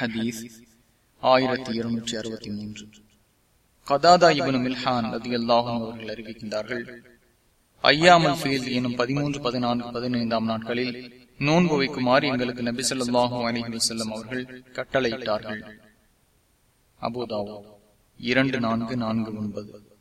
ஹதீஸ் ஆயிரத்தி இருநூற்றி அறுபத்தி மூன்று. கதாதா இவனு மில்ஹான் நதி அல்லாஹும் அவர்கள் அறிவிக்கின்றார்கள் ஐயாமல் ஃபீல் எனும் பதிமூன்று பதினான்கு பதினைந்தாம் நாட்களில் நோன்பு வைக்குமாறு எங்களுக்கு நபி சொல்லாஹும் அலிஹி செல்லும் அவர்கள் கட்டளையிட்டார்கள். அபுதாவோ இரண்டு நான்கு நான்கு ஒன்பது.